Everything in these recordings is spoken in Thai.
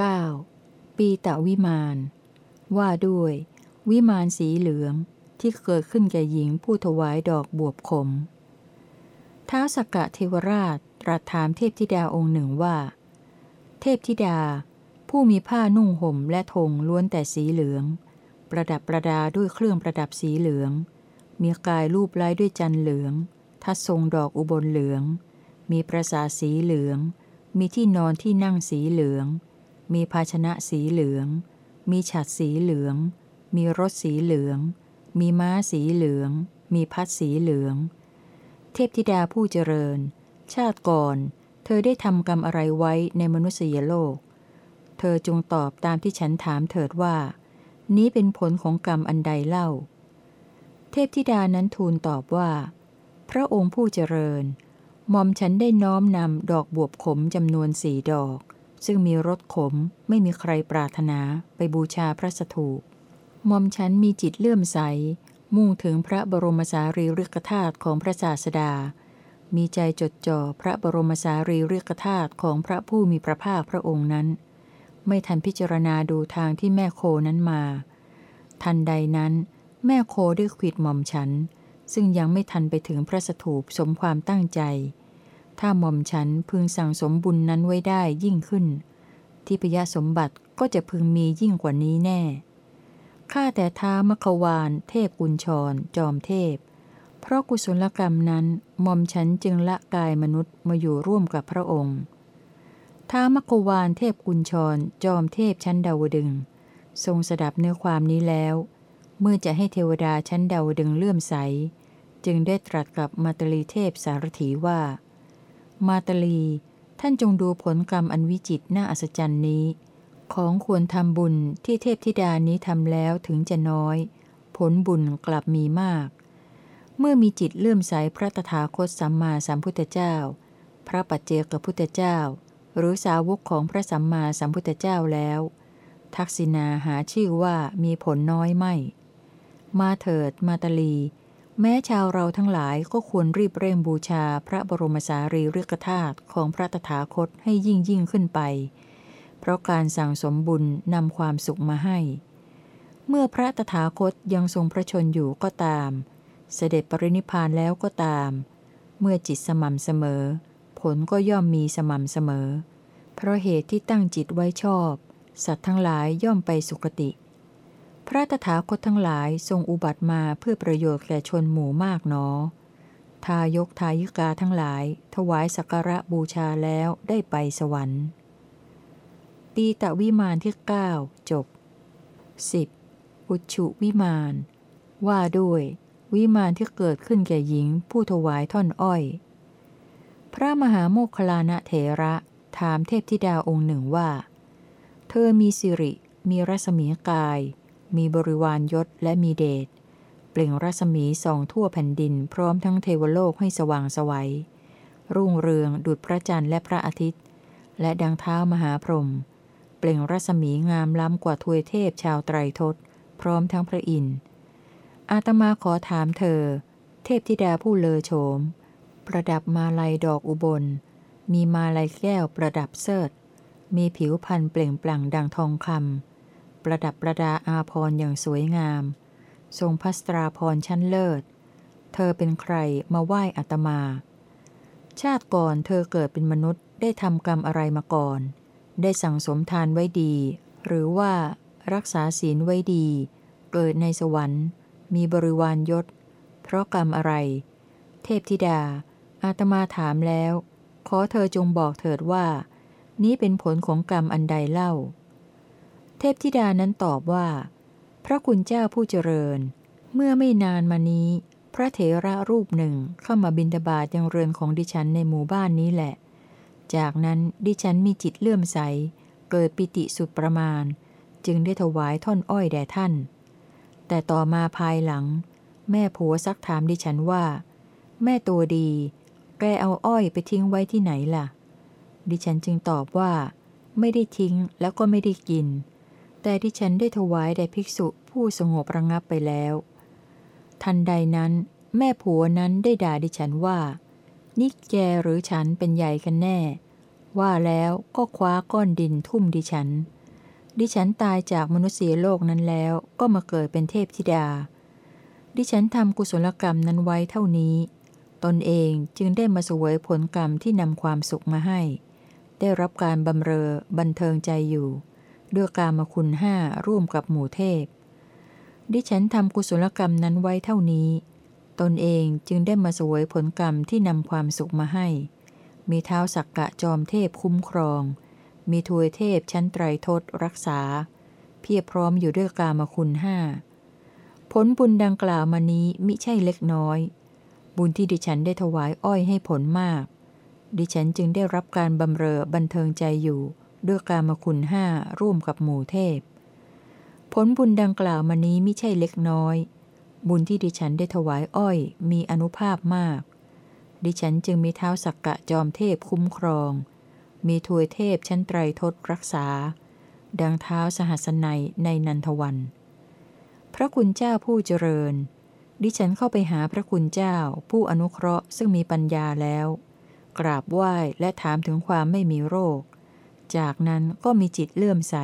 9. ปีตะวิมาน ว่าด้วย วิมานสีเหลืองที่เกิดขึ้นแก่หญิงผู้ถวายดอกบวบขม ท้าวสกกะเทวราช ตรัสถามเทพธิดาองค์หนึ่งว่า เทพธิดา ผู้มีผ้านุ่งห่มและธงล้วนแต่สีเหลือง ประดับประดาด้วยเครื่องประดับสีเหลือง มีกายรูปไล้ด้วยจันเหลือง ทัดทรงดอกอุบลเหลือง มีประสาสีเหลือง มีที่นอนที่นั่งสีเหลือง มีภาชนะสีเหลือง มีฉัดสีเหลือง มีรถสีเหลือง มีม้าสีเหลือง มีพัดสีเหลือง เทพธิดาผู้เจริญ ชาติก่อน เธอได้ทำกรรมอะไรไว้ในมนุษยโลก เธอจงตอบตามที่ฉันถามเถิดว่า นี้เป็นผลของกรรมอันใดเล่า เทพธิดานั้นทูลตอบว่า พระองค์ผู้เจริญหม่อมฉันได้น้อมนำดอกบวบขมจำนวนสี่ดอก ซึ่งมีรสขมไม่มีใครปรารถนาไปบูชาพระสถูปหม่อมฉันมีจิตเลื่อมใส มุ่งถึงพระบรมสารีริกธาตุของพระศาสดา มีใจจดจ่อพระบรมสารีริกธาตุของพระผู้มีพระภาคพระองค์นั้น ไม่ทันพิจารณาดูทางที่แม่โคนั้นมา ทันใดนั้น แม่โคได้ขวิดหม่อมฉัน ซึ่งยังไม่ทันไปถึงพระสถูปสมความตั้งใจ ถ้าหม่อมฉันพึงสั่งสมบุญนั้นไว้ได้ยิ่งขึ้น ที่พยสมบัติก็จะพึงมียิ่งกว่านี้แน่ข้าแต่ท้ามควานเทพกุญชร จอมเทพ เพราะกุศลกรรมนั้นหม่อมฉันจึงละกายมนุษย์มาอยู่ร่วมกับพระองค์ท้ามควานเทพกุญชร จอมเทพชั้นดาวดึง ทรงสดับเนื้อความนี้แล้ว เมื่อจะให้เทวดาชั้นดาวดึงเลื่อมใส จึงได้ตรัสกับมาตลีเทพสารถีว่า มาตลีท่านจงดูผลกรรมอันวิจิตน่าอัศจรรย์นี้ ของควรทำบุญที่เทพธิดานี้ทำแล้วถึงจะน้อย ผลบุญกลับมีมาก เมื่อมีจิตเลื่อมใสพระตถาคตสัมมาสัมพุทธเจ้า พระปัจเจกพุทธเจ้า หรือสาวกของพระสัมมาสัมพุทธเจ้าแล้ว ทักษิณาหาชื่อว่ามีผลน้อยไม่ มาเถิดมาตลี แม้ชาวเราทั้งหลายก็ควรรีบเร่งบูชาพระบรมสารีริกธาตุของพระตถาคตให้ยิ่งยิ่งขึ้นไป เพราะการสั่งสมบุญนำความสุขมาให้ เมื่อพระตถาคตยังทรงพระชนอยู่ก็ตาม เสด็จปรินิพานแล้วก็ตาม เมื่อจิตสม่ำเสมอ ผลก็ย่อมมีสม่ำเสมอ เพราะเหตุที่ตั้งจิตไว้ชอบ สัตว์ทั้งหลายย่อมไปสุคติ พระตถาคตทั้งหลายทรงอุบัติมาเพื่อประโยชน์แก่ชนหมู่มากหนอ ทายกทายิกาทั้งหลาย ถวายสักการะบูชาแล้วได้ไปสวรรค์ปีตะวิมานที่ 9 จบ 10. อุชุวิมาน ว่าด้วย วิมานที่เกิดขึ้นแก่หญิง ผู้ถวายท่อนอ้อย พระมหาโมคลานะเถระถามเทพธิดาองค์หนึ่งว่า เธอมีสิริ มีรัศมีกาย มีบริวารยศและมีเดช เปล่งรัศมีส่องทั่วแผ่นดินพร้อมทั้งเทวโลกให้สว่างสวัย รุ่งเรืองดุจพระจันทร์และพระอาทิตย์ และดังเท้ามหาพรหม เปล่งรัศมีงามล้ำกว่าทวยเทพชาวไตรทศ พร้อมทั้งพระอินทร์ อาตมาขอถามเธอ เทพธิดาผู้เลอโฉม ประดับมาลัยดอกอุบล มีมาลัยแก้วประดับเสิร์มีผิวพันธ์เปล่งปลั่งดังทองคำประดับประดาอาพรอย่างสวยงาม ทรงพัสตราพรชั้นเลิศ เธอเป็นใครมาไหว้อัตมา ชาติก่อนเธอเกิดเป็นมนุษย์ได้ทำกรรมอะไรมาก่อน ได้สั่งสมทานไว้ดี หรือว่ารักษาศีลไว้ดี เกิดในสวรรค์ มีบริวารยศ เพราะกรรมอะไร เทพธิดา อาตมาถามแล้ว ขอเธอจงบอกเถิดว่า นี้เป็นผลของกรรมอันใดเล่า เทพธิดานั้นตอบว่า พระคุณเจ้าผู้เจริญ เมื่อไม่นานมานี้ พระเถระรูปหนึ่งเข้ามาบินทบาทยังเรือนของดิฉันในหมู่บ้านนี้แหละ จากนั้นดิฉันมีจิตเลื่อมใส เกิดปิติสุดประมาณ จึงได้ถวายท่อนอ้อยแด่ท่าน แต่ต่อมาภายหลัง แม่ผัวซักถามดิฉันว่า แม่ตัวดี แกเอาอ้อยไปทิ้งไว้ที่ไหนล่ะ ดิฉันจึงตอบว่า ไม่ได้ทิ้งแล้วก็ไม่ได้กิน แต่ดิฉันได้ถวายแด่ภิกษุผู้สงบระงับไปแล้ว ทันใดนั้นแม่ผัวนั้นได้ด่าดิฉันว่า นี่แกหรือฉันเป็นใหญ่กันแน่ ว่าแล้วก็คว้าก้อนดินทุ่มดิฉัน ดิฉันตายจากมนุษยโลกนั้นแล้วก็มาเกิดเป็นเทพธิดา ดิฉันทำกุศลกรรมนั้นไว้เท่านี้ ตนเองจึงได้มาสวยผลกรรมที่นำความสุขมาให้ ได้รับการบำเรอบันเทิงใจอยู่ ด้วยการมาคุณห้าร่วมกับหมู่เทพ ดิฉันทำกุศลกรรมนั้นไว้เท่านี้ ตนเองจึงได้มาสวยผลกรรมที่นำความสุขมาให้ มีเท้าสักกะจอมเทพคุ้มครอง มีทวยเทพชั้นไตรทศรักษา เพียบพร้อมอยู่ด้วยกามคุณห้าผลบุญดังกล่าวมานี้มิใช่เล็กน้อย บุญที่ดิฉันได้ถวายอ้อยให้ผลมาก ดิฉันจึงได้รับการบำเรอบันเทิงใจอยู่ด้วยกามคุณห้าร่วมกับหมู่เทพ ผลบุญดังกล่าวมานี้มิใช่เล็กน้อย บุญที่ดิฉันได้ถวายอ้อยมีอนุภาพมาก ดิฉันจึงมีเท้าสักกะจอมเทพคุ้มครอง มีทวยเทพชั้นไตรทศรักษา ดังเท้าสหัสนัยในนันทวัน พระคุณเจ้าผู้เจริญ ดิฉันเข้าไปหาพระคุณเจ้าผู้อนุเคราะห์ซึ่งมีปัญญาแล้ว กราบไหว้และถามถึงความไม่มีโรค จากนั้นก็มีจิตเลื่อมใส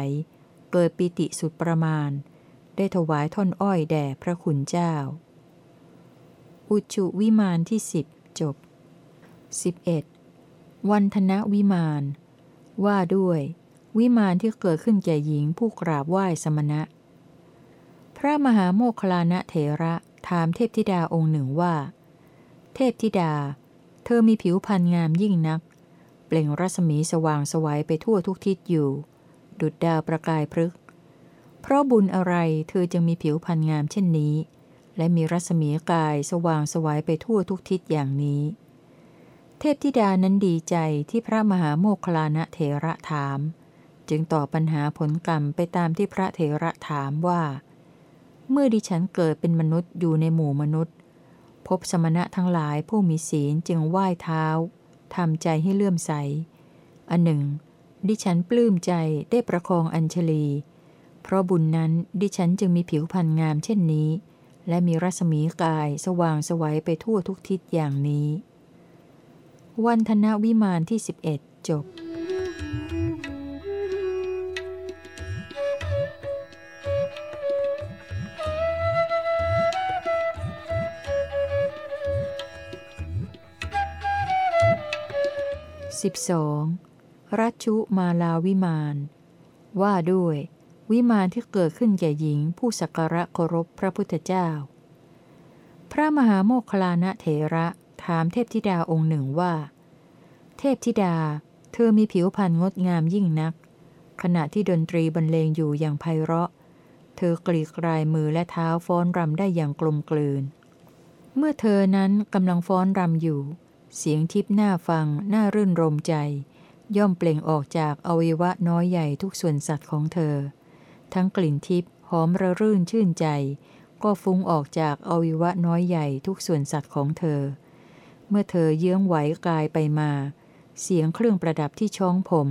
เกิดปิติสุดประมาณ ได้ถวายท่อนอ้อยแด่พระคุณเจ้า อุจุวิมานที่สิบจบ 11. วันธนวิมาน ว่าด้วย วิมานที่เกิดขึ้นแก่หญิงผู้กราบไหว้สมณะ พระมหาโมคลานะเถระถามเทพธิดาองค์หนึ่งว่า เทพธิดา เธอมีผิวพรรณงามยิ่งนัก เปล่งรัศมีสว่างสวัยไปทั่วทุกทิศอยู่ ดุดดาวประกายพฤกษ์เพราะบุญอะไรเธอจึงมีผิวพรรณงามเช่นนี้ และมีรัศมีกายสว่างสวัยไปทั่วทุกทิศอย่างนี้ เทพธิดานั้นดีใจที่พระมหาโมคลานะเถระถาม จึงตอบปัญหาผลกรรมไปตามที่พระเถระถามว่า เมื่อดิฉันเกิดเป็นมนุษย์อยู่ในหมู่มนุษย์ พบสมณะทั้งหลายผู้มีศีลจึงไหว้เท้าทำใจให้เลื่อมใส อันหนึ่ง ดิฉันปลื้มใจได้ประคองอัญชลี เพราะบุญนั้นดิฉันจึงมีผิวพรรณงามเช่นนี้ และมีรัศมีกายสว่างสวัยไปทั่วทุกทิศอย่างนี้ วันธนวิมานที่ 11 จบ 12. รัชชุมาลาวิมาน ว่าด้วย วิมานที่เกิดขึ้นแก่หญิงผู้สักการะเคารพพระพุทธเจ้า พระมหาโมคคลานะเถระ ถามเทพธิดาองค์หนึ่งว่า เทพธิดา เธอมีผิวพรรณงดงามยิ่งนัก ขณะที่ดนตรีบรรเลงอยู่อย่างไพเราะ เธอกรีกรายมือและเท้าฟ้อนรำได้อย่างกลมกลืน เมื่อเธอนั้นกำลังฟ้อนรำอยู่ เสียงทิพน่าฟัง น่ารื่นรมใจ ย่อมเปล่งออกจากอวัยวะน้อยใหญ่ทุกส่วนสัตว์ของเธอ ทั้งกลิ่นทิพหอมระรื่นชื่นใจก็ฟุ้งออกจากอวัยวะน้อยใหญ่ทุกส่วนสัตว์ของเธอ เมื่อเธอเยื้องไหวกายไปมา เสียงเครื่องประดับที่ช้องผม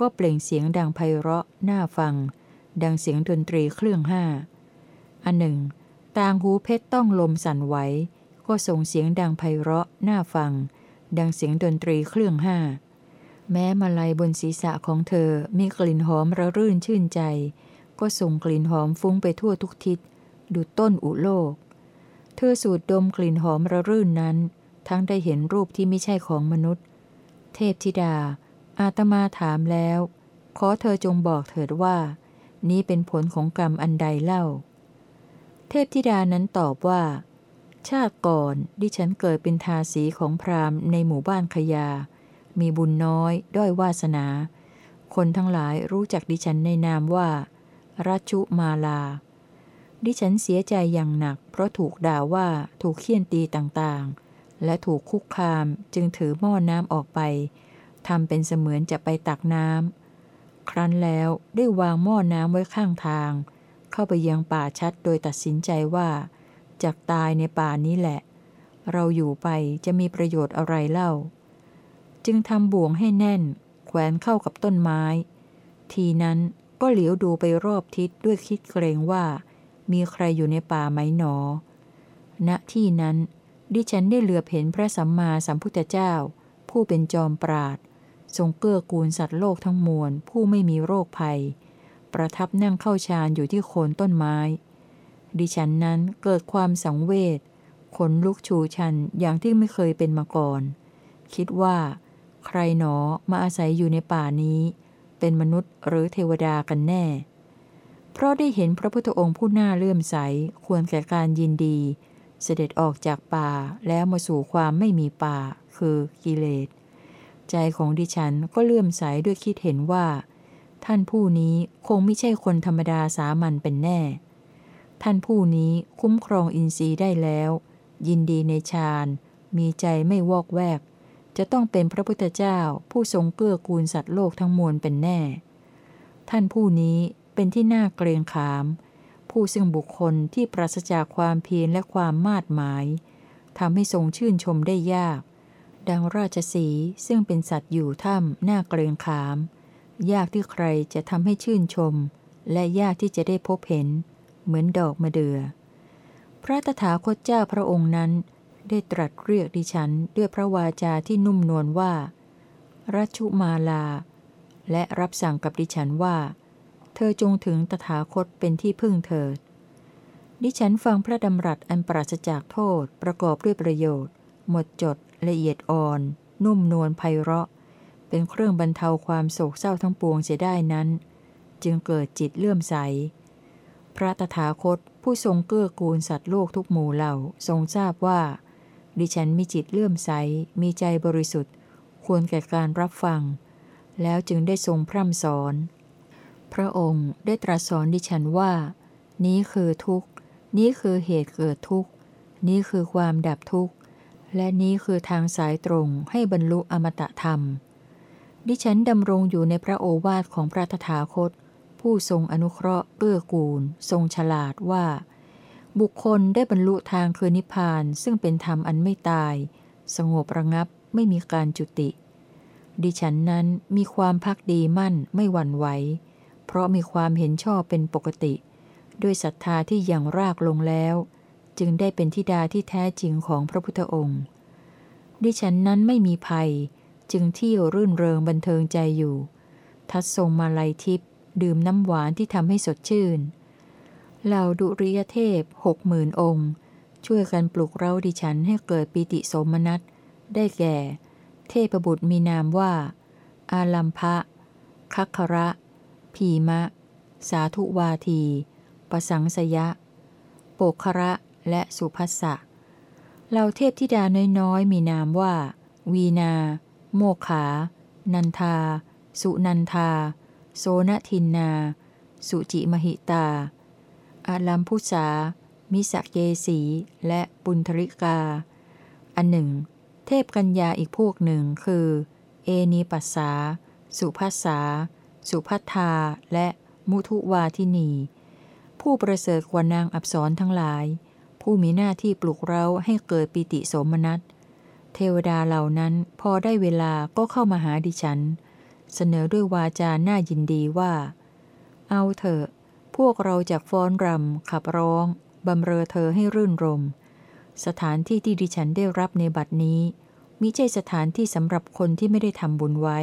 ก็เปล่งเสียงดังไพเราะน่าฟัง ดังเสียงดนตรีเครื่องห้า อันหนึ่ง ต่างหูเพชรต้องลมสั่นไหว ก็ส่งเสียงดังไพเราะน่าฟัง ดังเสียงดนตรีเครื่องห้า แม้มาลัยบนศีรษะของเธอมีกลิ่นหอมระรื่นชื่นใจ ก็ส่งกลิ่นหอมฟุ้งไปทั่วทุกทิศ ดุดต้นอุโลก เธอสูดดมกลิ่นหอมระรื่นนั้น ทั้งได้เห็นรูปที่ไม่ใช่ของมนุษย์ เทพธิดา อาตมาถามแล้ว ขอเธอจงบอกเถิดว่า นี้เป็นผลของกรรมอันใดเล่า เทพธิดานั้นตอบว่า ชาติก่อนดิฉันเกิดเป็นทาสีของพราหมณ์ในหมู่บ้านขยา มีบุญน้อย ด้อยวาสนา คนทั้งหลายรู้จักดิฉันในนามว่ารัชชุมาลา ดิฉันเสียใจอย่างหนัก เพราะถูกด่าว่าถูกเคี่ยนตีต่างๆ และถูกคุกคามจึงถือหม้อน้ำออกไปทำเป็นเสมือนจะไปตักน้ำครั้นแล้วได้วางหม้อน้ำไว้ข้างทาง เข้าไปยังป่าชัดโดยตัดสินใจว่าจากตายในป่านี้แหละ เราอยู่ไปจะมีประโยชน์อะไรเล่า จึงทำบ่วงให้แน่น แขวนเข้ากับต้นไม้ ทีนั้นก็เหลียวดูไปรอบทิศด้วยคิดเกรงว่า มีใครอยู่ในป่าไหมหนอ ณที่นั้น ดิฉันได้เหลือเห็นพระสัมมาสัมพุทธเจ้า ผู้เป็นจอมปราด ทรงเกื้อกูลสัตว์โลกทั้งมวล ผู้ไม่มีโรคภัย ประทับนั่งเข้าฌานอยู่ที่โคนต้นไม้ ดิฉันนั้นเกิดความสังเวชขนลุกชูชันอย่างที่ไม่เคยเป็นมาก่อน คิดว่า ใครหนอมาอาศัยอยู่ในป่านี้ เป็นมนุษย์หรือเทวดากันแน่ เพราะได้เห็นพระพุทธองค์ผู้น่าเลื่อมใสควรแก่การยินดี เสด็จออกจากป่าแล้วมาสู่ความไม่มีป่า คือกิเลส ใจของดิฉันก็เลื่อมใสด้วยคิดเห็นว่า ท่านผู้นี้คงไม่ใช่คนธรรมดาสามัญเป็นแน่ ท่านผู้นี้คุ้มครองอินทรีย์ได้แล้ว ยินดีในฌานมีใจไม่วอกแวก จะต้องเป็นพระพุทธเจ้าผู้ทรงเกื้อกูลสัตว์โลกทั้งมวลเป็นแน่ ท่านผู้นี้เป็นที่น่าเกรงขาม ผู้ซึ่งบุคคลที่ปราศจากความเพียรและความมาดหมายทำให้ทรงชื่นชมได้ยาก ดังราชสีซึ่งเป็นสัตว์อยู่ถ้ำหน้าเกรงขาม ยากที่ใครจะทำให้ชื่นชม และยากที่จะได้พบเห็น เหมือนดอกมะเดือ่อพระตถาคตเจ้าพระองค์นั้น ได้ตรัสเรียกดิฉันด้วยพระวาจาที่นุ่มนวลว่า รัชุมาลา และรับสั่งกับดิฉันว่า เธอจงถึงตถาคตเป็นที่พึ่งเถิด ดิฉันฟังพระดำรัสอันปราศจากโทษประกอบด้วยประโยชน์ หมดจด ละเอียดอ่อน นุ่มนวลไพเราะ เป็นเครื่องบรรเทาความโศกเศร้าทั้งปวงเสียได้นั้น จึงเกิดจิตเลื่อมใส พระตถาคตผู้ทรงเกื้อกูลสัตว์โลกทุกหมู่เหล่าทรงทราบว่า ดิฉันมีจิตเลื่อมใส มีใจบริสุทธิ์ ควรแก่การรับฟัง แล้วจึงได้ทรงพร่ำสอน พระองค์ได้ตรัสสอนดิฉันว่า นี้คือทุกข์ นี้คือเหตุเกิดทุกข์ นี้คือความดับทุกข์ และนี้คือทางสายตรงให้บรรลุอมตะธรรม ดิฉันดำรงอยู่ในพระโอวาทของพระตถาคต ผู้ทรงอนุเคราะห์เกื้อกูล ทรงฉลาดว่า บุคคลได้บรรลุทางคือนิพพานซึ่งเป็นธรรมอันไม่ตาย สงบระงับไม่มีการจุติ ดิฉันนั้นมีความพักดีมั่นไม่หวั่นไหว เพราะมีความเห็นชอบเป็นปกติ ด้วยศรัทธาที่ยังรากลงแล้ว จึงได้เป็นทิดาที่แท้จริงของพระพุทธองค์ ดิฉันนั้นไม่มีภัย จึงเที่ยวรื่นเริงบันเทิงใจอยู่ ทัดทรงมาลัยทิพย์ดื่มน้ำหวานที่ทำให้สดชื่นเหล่าดุริยเทพหกหมื่นองค์ ช่วยกันปลุกเร้าดิฉันให้เกิดปิติสมนัตได้แก่ เทพบุตรมีนามว่า อาลัมพะคัคระ พีมะ สาธุวาที ประสังสยะ โปคระและสุภัสสะเหล่าเทพธิดาน้อยๆ มีนามว่า วีนา โมขา นันทา สุนันทา โซนทินนา สุจิมหิตา อาลัมพุสา มิสักเยสี และปุณธริกา อันหนึ่ง เทพกัญญาอีกพวกหนึ่งคือ เอนีปัสสา สุภัสสา สุพัทธาและมุทุวาทินี ผู้ประเสริฐกว่านางอับสรทั้งหลาย ผู้มีหน้าที่ปลุกเร้าให้เกิดปิติโสมนัส เทวดาเหล่านั้นพอได้เวลาก็เข้ามาหาดิฉัน เสนอด้วยวาจาหน้ายินดีว่า เอาเถอะ พวกเราจากฟ้อนรำขับร้องบำเรอเธอให้รื่นรม สถานที่ที่ดิฉันได้รับในบัดนี้มิใช่สถานที่สำหรับคนที่ไม่ได้ทำบุญไว้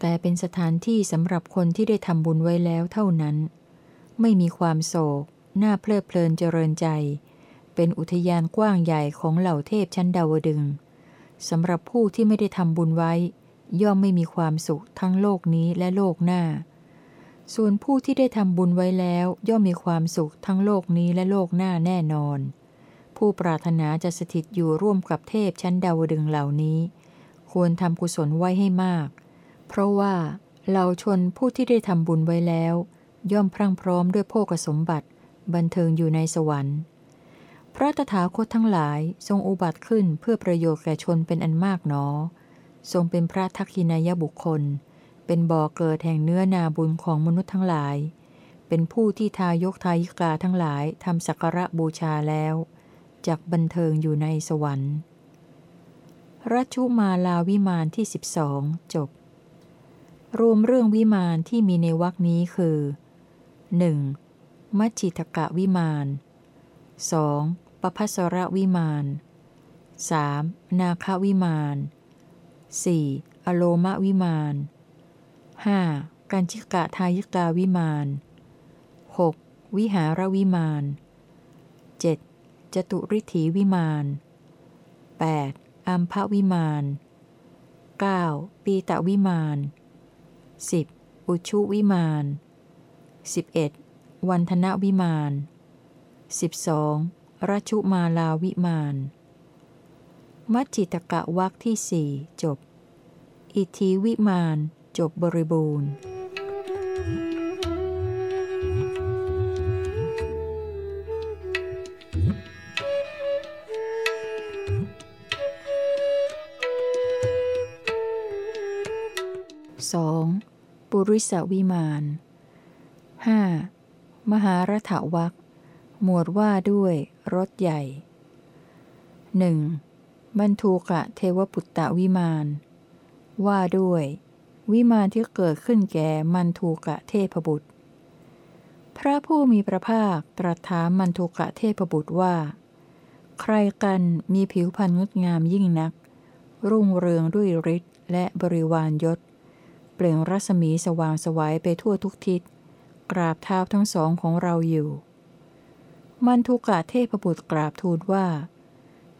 แต่เป็นสถานที่สำหรับคนที่ได้ทำบุญไว้แล้วเท่านั้น ไม่มีความโศก น่าเพลิดเพลินเจริญใจ เป็นอุทยานกว้างใหญ่ของเหล่าเทพชั้นดาวดึงสำหรับผู้ที่ไม่ได้ทำบุญไว้ ย่อมไม่มีความสุขทั้งโลกนี้และโลกหน้า ส่วนผู้ที่ได้ทำบุญไว้แล้ว ย่อมมีความสุขทั้งโลกนี้และโลกหน้าแน่นอน ผู้ปรารถนาจะสถิตอยู่ร่วมกับเทพชั้นดาวดึงเหล่านี้ ควรทำกุศลไว้ให้มาก เพราะว่าเหล่าชนผู้ที่ได้ทำบุญไว้แล้ว ย่อมพรั่งพร้อมด้วยโภคสมบัติ บันเทิงอยู่ในสวรรค์ พระตถาคตทั้งหลายทรงอุบัติขึ้นเพื่อประโยชน์แก่ชนเป็นอันมากหนอ ทรงเป็นพระทักษินายบุคคล เป็นบ่อเกิดแห่งเนื้อนาบุญของมนุษย์ทั้งหลาย เป็นผู้ที่ทายกทายิกาทั้งหลายทำสักการะบูชาแล้วจากบันเทิงอยู่ในสวรรค์รัชุมาลาวิมานที่สิบสองจบ รวมเรื่องวิมานที่มีในวรรคนี้คือ 1. มัชชิตกะวิมาน 2. ปภัสระวิมาน 3. นาควิมาน 4. อโลมะวิมาน 5. กัญชิกะทายิกาวิมาน 6. วิหารวิมาน 7. จตุริถีวิมาน 8. อัมพวิมาน 9. ปีตะวิมาน 10. อุชุวิมาน 11. วันธนวิมาน 12. รัชุมาลาวิมาน มัจจิตกะวักที่สี่จบ อิทีวิมาน จบบริบูรณ์ ริสวิมาน 5. มหารถวักหมวดว่าด้วยรถใหญ่หนึ่งบรรทูกะเทวปุตตะวิมาน ว่าด้วย วิมานที่เกิดขึ้นแก่มันทูกะเทพบุตร พระผู้มีพระภาคตรัสถามมันทูกะเทพบุตรว่า ใครกันมีผิวพรรณงดงามยิ่งนัก รุ่งเรืองด้วยฤทธิ์และบริวารยศ เปล่งรัศมีสว่างสวายไปทั่วทุกทิศ กราบเท้าทั้งสองของเราอยู่ มันทุกะเทพบุตรกราบทูลว่า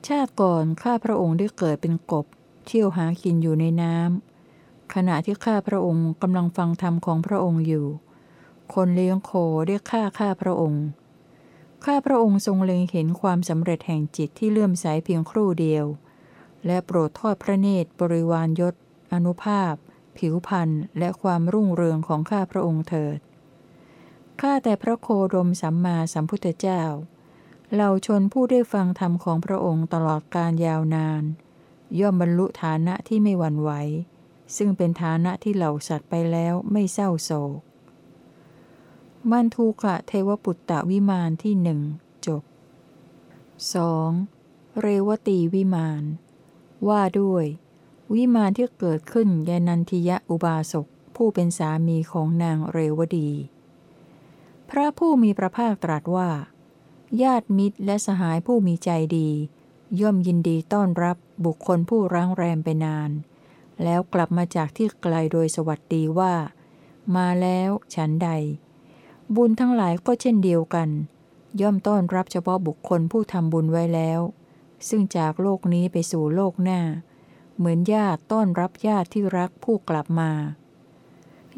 ชาติก่อนข้าพระองค์ได้เกิดเป็นกบ เที่ยวหากินอยู่ในน้ำขณะที่ข้าพระองค์กำลังฟังธรรมของพระองค์อยู่ คนเลี้ยงโคได้ฆ่าข้าพระองค์ ข้าพระองค์ทรงเล็งเห็นความสำเร็จแห่งจิตที่เลื่อมใสเพียงครู่เดียว และโปรดทอดพระเนตรบริวารยศอนุภาพ ผิวพันธ์และความรุ่งเรืองของข้าพระองค์เถิด ข้าแต่พระโคดมสัมมาสัมพุทธเจ้า เหล่าชนผู้ได้ฟังธรรมของพระองค์ตลอดการยาวนาน ย่อมบรรลุฐานะที่ไม่หวั่นไหว ซึ่งเป็นฐานะที่เหล่าสัตว์ไปแล้วไม่เศร้าโศก มันทูกะเทวปุตตะวิมานที่หนึ่งจบ 2. เรวตีวิมาน ว่าด้วย วิมานที่เกิดขึ้นแกนันทิยะอุบาสกผู้เป็นสามีของนางเรวดี พระผู้มีพระภาคตรัสว่า ญาติมิตรและสหายผู้มีใจดี ย่อมยินดีต้อนรับบุคคลผู้ร้างแรมไปนาน แล้วกลับมาจากที่ไกลโดยสวัสดีว่า มาแล้วฉันใด บุญทั้งหลายก็เช่นเดียวกัน ย่อมต้อนรับเฉพาะบุคคลผู้ทำบุญไว้แล้ว ซึ่งจากโลกนี้ไปสู่โลกหน้า เหมือนญาติต้อนรับญาติที่รักผู้กลับมา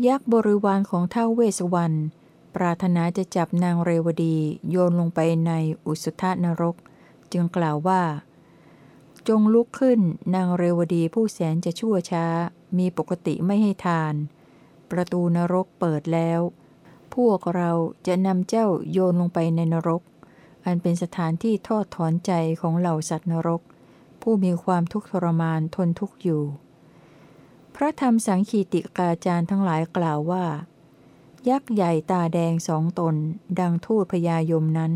ยักษ์บริวารของเท่าเวสวรรณปรารถนาจะจับนางเรวดีโยนลงไปในอุสุทนรก จึงกล่าวว่า จงลุกขึ้นนางเรวดีผู้แสนจะชั่วช้า มีปกติไม่ให้ทาน ประตูนรกเปิดแล้ว พวกเราจะนำเจ้าโยนลงไปในนรก อันเป็นสถานที่ทอดถอนใจของเหล่าสัตว์นรก ผู้มีความทุกข์ทรมานทนทุกข์อยู่ พระธรรมสังคีติกาจารย์ทั้งหลายกล่าวว่า ยักษ์ใหญ่ตาแดงสองตน ดังทูตพญายมนั้น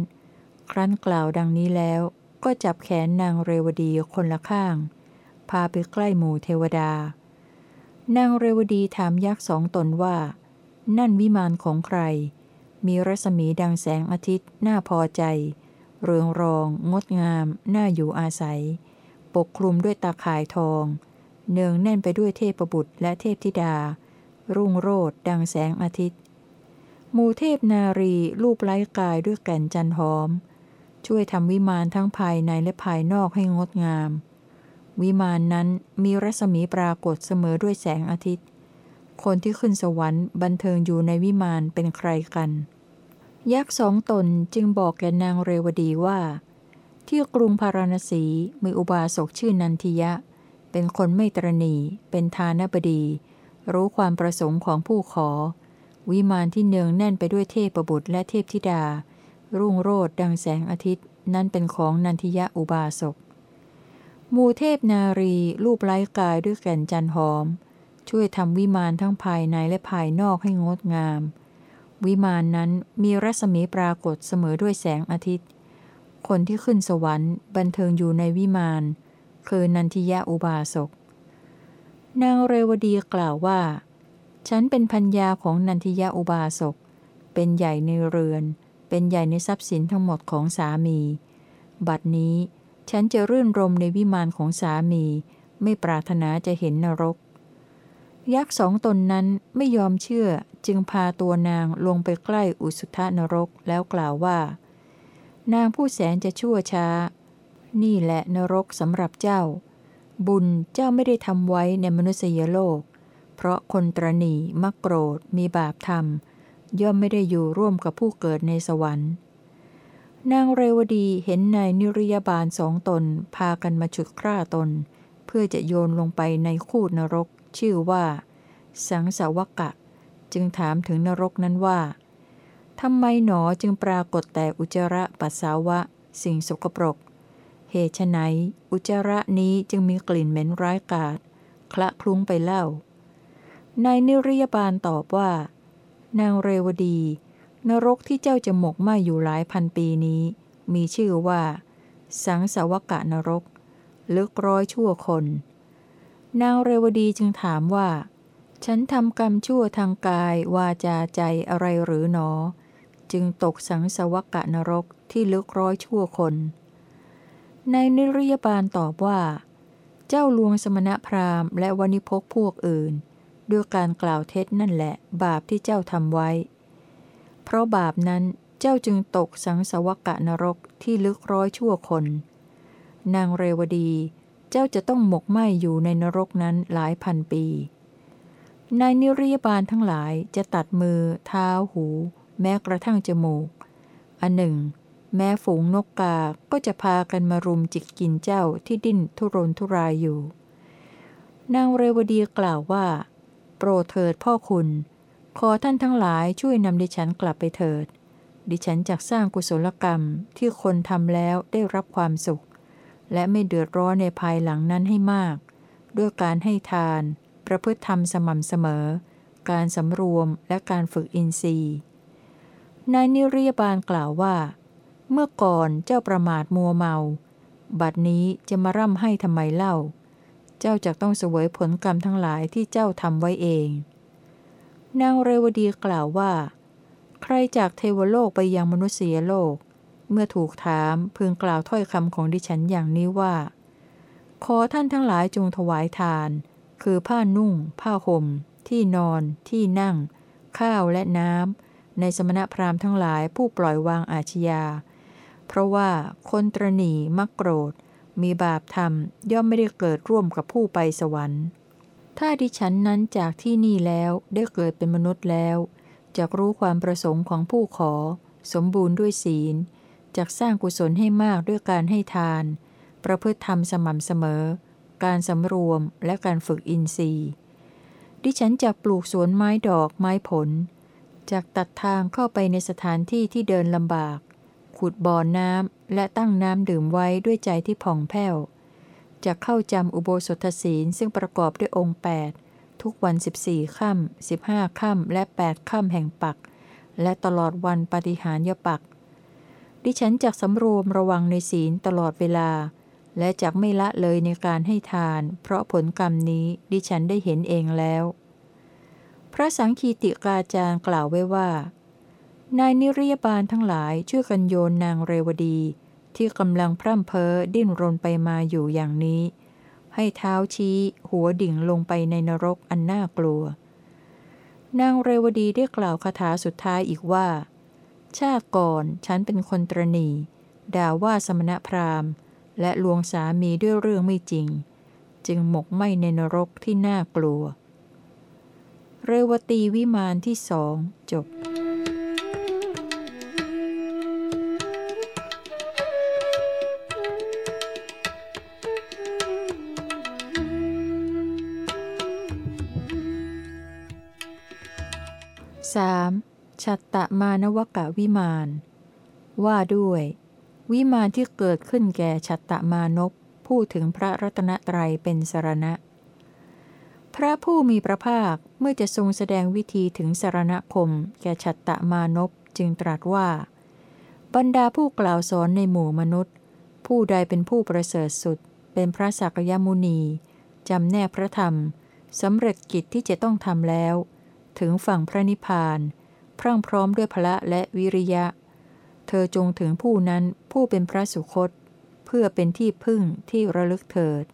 ครั้นกล่าวดังนี้แล้วก็จับแขนนางเรวดีคนละข้าง พาไปใกล้หมู่เทวดา นางเรวดีถามยักษ์สองตนว่า นั่นวิมานของใคร มีรัศมีดังแสงอาทิตย์น่าพอใจ เรืองรอง งดงาม น่าอยู่อาศัย ปกคลุมด้วยตาข่ายทอง เนืองแน่นไปด้วยเทพบุตรและเทพธิดา รุ่งโรดดังแสงอาทิตย์ หมู่เทพนารีรูปไล้กายด้วยแก่นจันหอม ช่วยทำวิมานทั้งภายในและภายนอกให้งดงาม วิมานนั้นมีรัศมีปรากฏเสมอด้วยแสงอาทิตย์ คนที่ขึ้นสวรรค์บันเทิงอยู่ในวิมานเป็นใครกัน ยักษ์สองตนจึงบอกแก่นางเรวดีว่า ที่กรุงพาราณสีมีอุบาสกชื่อนันทิยะ เป็นคนไม่ตรณีเป็นทานบดี รู้ความประสงค์ของผู้ขอ วิมานที่เนืองแน่นไปด้วยเทพบุตรและเทพธิดา รุ่งโรดดังแสงอาทิตย์ นั้นเป็นของนันทิยะอุบาสกมูเทพนารีรูปไล้กายด้วยแก่นจันหอม ช่วยทำวิมานทั้งภายในและภายนอกให้งดงาม วิมานนั้นมีรัศมีปรากฏเสมอด้วยแสงอาทิตย์ คนที่ขึ้นสวรรค์ บันเทิงอยู่ในวิมาน คือนันทิยะอุบาสก นางเรวดีกล่าวว่า ฉันเป็นพัญญาของนันทิยาอุบาสก เป็นใหญ่ในเรือน เป็นใหญ่ในทรัพย์สินทั้งหมดของสามี บัดนี้ฉันจะรื่นรมในวิมานของสามี ไม่ปรารถนาจะเห็นนรก ยักษ์สองตนนั้นไม่ยอมเชื่อจึงพาตัวนางลงไปใกล้อุสุธนรกแล้วกล่าวว่า นางผู้แสนจะชั่วช้า นี่แหละนรกสำหรับเจ้า บุญเจ้าไม่ได้ทำไว้ในมนุษยโลก เพราะคนตรณีมักโกรธมีบาปธรรม ย่อมไม่ได้อยู่ร่วมกับผู้เกิดในสวรรค์ นางเรวดีเห็นนายนิริยบาลสองตนพากันมาฉุดคร่าตน เพื่อจะโยนลงไปในคูดนรก ชื่อว่า สังสาวกะ จึงถามถึงนรกนั้นว่า ทำไมหนอจึงปรากฏแต่อุจระปัสสาวะ สิ่งสกปรก เหตุไนอุจระนี้จึงมีกลิ่นเหม็นร้ายกาจคละคลุ้งไปเล่า นายนิริยบาลตอบว่า นางเรวดี นรกที่เจ้าจะหมกไหมอยู่หลายพันปีนี้ มีชื่อว่า สังสาวกะนรก ลึกร้อยชั่วคน นางเรวดีจึงถามว่า ฉันทำกรรมชั่วทางกาย วาจาใจอะไรหรือหนอ จึงตกสังสวกะนรกที่ลึกร้อยชั่วคน ในนิริยบาลตอบว่า เจ้าลวงสมณพราหมณ์และวณิพกพวกอื่น ด้วยการกล่าวเท็จนั่นแหละ บาปที่เจ้าทำไว้ เพราะบาปนั้นเจ้าจึงตกสังสวกะนรกที่ลึกร้อยชั่วคน นางเรวดีเจ้าจะต้องหมกไหมอยู่ในนรกนั้นหลายพันปีนายนิริยบาลทั้งหลายจะตัดมือ เท้าหู แม้กระทั่งจมูก อันหนึ่ง แม้ฝูงนกกา ก็จะพากันมารุมจิกกินเจ้าที่ดิ้นทุรนทุรายอยู่ นางเรวดีกล่าวว่า โปรดเถิดพ่อคุณ ขอท่านทั้งหลายช่วยนำดิฉันกลับไปเถิด ดิฉันจะสร้างกุศลกรรมที่คนทำแล้วได้รับความสุข และไม่เดือดร้อนในภายหลังนั้นให้มาก ด้วยการให้ทาน ประพฤติธรรมสม่ำเสมอ การสำรวมและการฝึกอินทรีย์ นายนิริยบาลกล่าวว่า เมื่อก่อนเจ้าประมาทมัวเมา บัดนี้จะมาร่ำให้ทำไมเล่า เจ้าจะต้องเสวยผลกรรมทั้งหลายที่เจ้าทำไว้เอง นางเรวดีกล่าวว่า ใครจากเทวโลกไปยังมนุษยโลก เมื่อถูกถามพึงกล่าวถ้อยคำของดิฉันอย่างนี้ว่า ขอท่านทั้งหลายจงถวายทาน คือผ้านุ่ง ผ้าห่ม ที่นอน ที่นั่ง ข้าวและน้ำ ในสมณพราหมณ์ทั้งหลายผู้ปล่อยวางอาชญา เพราะว่าคนตรณีมักโกรธ มีบาปธรรมย่อมไม่ได้เกิดร่วมกับผู้ไปสวรรค์ ถ้าดิฉันนั้นจากที่นี่แล้วได้เกิดเป็นมนุษย์แล้วจะรู้ความประสงค์ของผู้ขอ สมบูรณ์ด้วยศีลจากสร้างกุศลให้มากด้วยการให้ทาน ประพฤติธรรมสม่ำเสมอ การสำรวมและการฝึกอินทรีย์ ดิฉันจะปลูกสวนไม้ดอกไม้ผล จากตัดทางเข้าไปในสถานที่ที่เดินลำบาก ขุดบ่อน้ำและตั้งน้ำดื่มไว้ด้วยใจที่ผ่องแผ้วจะเข้าจำอุโบสถศีลซึ่งประกอบด้วยองค์ 8 ทุกวัน 14ค่ำ15ค่ำและ 8ค่ำแห่งปัก และตลอดวันปฏิหารยปัก ดิฉันจักสำรวมระวังในศีลตลอดเวลา และจักไม่ละเลยในการให้ทาน เพราะผลกรรมนี้ดิฉันได้เห็นเองแล้ว พระสังคีติกาจารย์กล่าวไว้ว่า นายนิริยบาลทั้งหลายช่วยกันโยนนางเรวดี ที่กำลังพร่ำเพ้อดิ้นรนไปมาอยู่อย่างนี้ ให้เท้าชี้ หัวดิ่งลงไปในนรกอันน่ากลัว นางเรวดีได้กล่าวคาถาสุดท้ายอีกว่า ชาติก่อนฉันเป็นคนตรณีด่าว่าสมณพราหมณ์ และลวงสามีด้วยเรื่องไม่จริง จึงหมกไหมในนรกที่น่ากลัว เรวตีวิมานที่สองจบมชัตตมานวกะวิมาน ว่าด้วย วิมานที่เกิดขึ้นแก่ชัตตมานพพูดถึงพระรัตนตรัยเป็นสรณะ พระผู้มีพระภาคเมื่อจะทรงแสดงวิธีถึงสารณคม แก่ชัตตมานพจึงตรัสว่า บรรดาผู้กล่าวสอนในหมู่มนุษย์ ผู้ใดเป็นผู้ประเสริฐสุด เป็นพระสักยมุนีจำแนกพระธรรมสำเร็จกิจที่จะต้องทำแล้ว ถึงฝั่งพระนิพพาน พรั่งพร้อมด้วยพละและวิริยะ เธอจงถึงผู้นั้นผู้เป็นพระสุคต เพื่อเป็นที่พึ่งที่ระลึกเถิด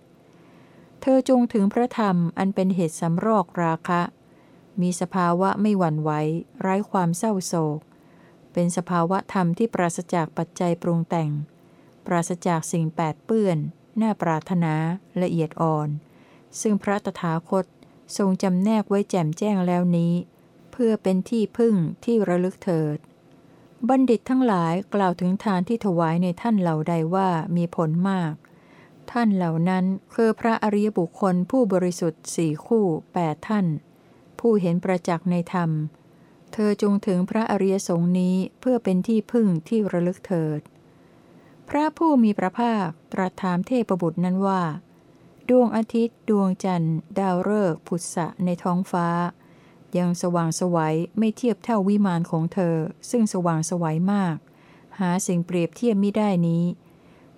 เธอจงถึงพระธรรมอันเป็นเหตุสำรอกราคะ มีสภาวะไม่หวั่นไหวไร้ความเศร้าโศก เป็นสภาวะธรรมที่ปราศจากปัจจัยปรุงแต่ง ปราศจากสิ่งแปดเปื้อน น่าปรารถนาละเอียดอ่อน ซึ่งพระตถาคตทรงจำแนกไว้แจ่มแจ้งแล้วนี้ เพื่อเป็นที่พึ่งที่ระลึกเถิด บัณฑิตทั้งหลายกล่าวถึงทานที่ถวายในท่านเหล่าใดว่ามีผลมาก ท่านเหล่านั้นคือพระอริยบุคคลผู้บริสุทธิ์สี่คู่แปดท่าน ผู้เห็นประจักษ์ในธรรม เธอจงถึงพระอริยสงฆ์นี้เพื่อเป็นที่พึ่งที่ระลึกเถิด พระผู้มีพระภาคตรัสถามเทพบุตรนั้นว่า ดวงอาทิตย์ ดวงจันทร์ ดาวฤกษ์ผุดสะในท้องฟ้า ยังสว่างสวัยไม่เทียบเท่าวิมานของเธอ ซึ่งสว่างสวัยมาก หาสิ่งเปรียบเทียบไม่ได้นี้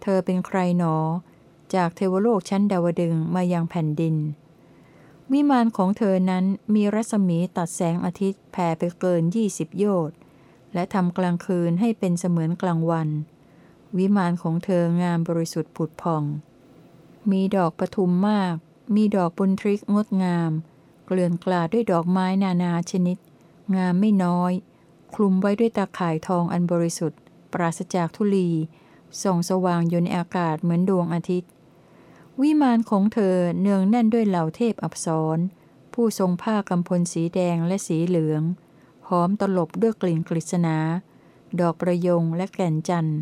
เธอเป็นใครหนอ จากเทวโลกชั้นดาวดึงมายังแผ่นดิน วิมานของเธอนั้นมีรัศมีตัดแสงอาทิตย์แผ่ไปเกินยี่สิบโยชน์และทำกลางคืนให้เป็นเสมือนกลางวัน วิมานของเธองามบริสุทธิ์ผุดพอง มีดอกปทุมมาก มีดอกบุญทริกงดงาม เกลื่อนกลาดด้วยดอกไม้นานาชนิด งามไม่น้อย คลุมไว้ด้วยตาข่ายทองอันบริสุทธิ์ ปราศจากทุลีส่องสว่างอยู่ในอากาศเหมือนดวงอาทิตย์ วิมานของเธอเนืองแน่นด้วยเหล่าเทพอับสรผู้ทรงผ้ากำพลสีแดงและสีเหลือง หอมตลบด้วยกลิ่นกฤษณา ดอกประยงและแก่นจันทร์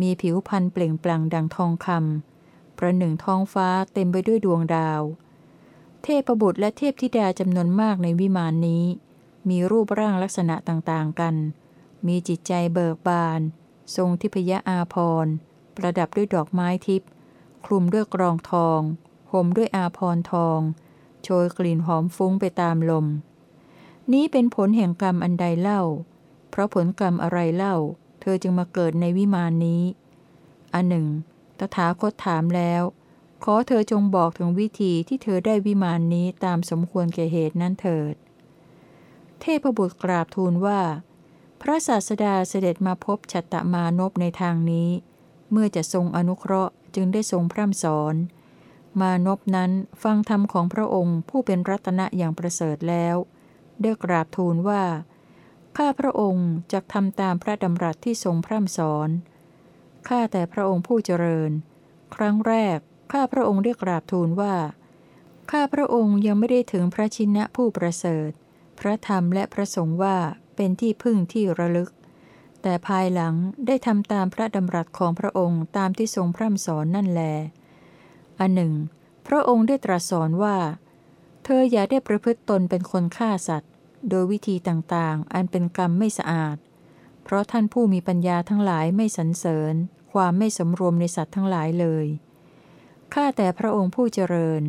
มีผิวพันธ์เปล่งปลั่งดังทองคำประหนึ่งท้องฟ้าเต็มไปด้วยดวงดาว เทพบุตรและเทพธิดาจำนวนมากในวิมานนี้ มีรูปร่างลักษณะต่างๆกัน มีจิตใจเบิกบาน ทรงทิพยอาพรประดับด้วยดอกไม้ทิพย์ คลุมด้วยกรองทองห่มด้วยอาพรทอง โชยกลิ่นหอมฟุ้งไปตามลม นี้เป็นผลแห่งกรรมอันใดเล่า เพราะผลกรรมอะไรเล่า เธอจึงมาเกิดในวิมานนี้ อันหนึ่ง ตถาคตถามแล้ว ขอเธอจงบอกถึงวิธีที่เธอได้วิมานนี้ตามสมควรแก่เหตุนั้นเถิด เทพบุตรกราบทูลว่า พระศาสดาเสด็จมาพบชัตตมานพในทางนี้ เมื่อจะทรงอนุเคราะห์จึงได้ทรงพร่ำสอน มานพนั้นฟังธรรมของพระองค์ผู้เป็นรัตนะอย่างประเสริฐแล้วได้กราบทูลว่า ข้าพระองค์จะทำตามพระดำรัสที่ทรงพร่ำสอน ข้าแต่พระองค์ผู้เจริญ ครั้งแรก ข้าพระองค์ได้กราบทูลว่า ข้าพระองค์ยังไม่ได้ถึงพระชินะผู้ประเสริฐ พระธรรมและพระสงฆ์ว่าเป็นที่พึ่งที่ระลึก แต่ภายหลังได้ทำตามพระดำรัสของพระองค์ตามที่ทรงพร่ำสอนนั่นแล อันหนึ่ง พระองค์ได้ตรัสสอนว่า เธออย่าได้ประพฤติตนเป็นคนฆ่าสัตว์ โดยวิธีต่างๆ อันเป็นกรรมไม่สะอาด เพราะท่านผู้มีปัญญาทั้งหลายไม่สรรเสริญ ความไม่สมรวมในสัตว์ทั้งหลายเลย ข้าแต่พระองค์ผู้เจริญ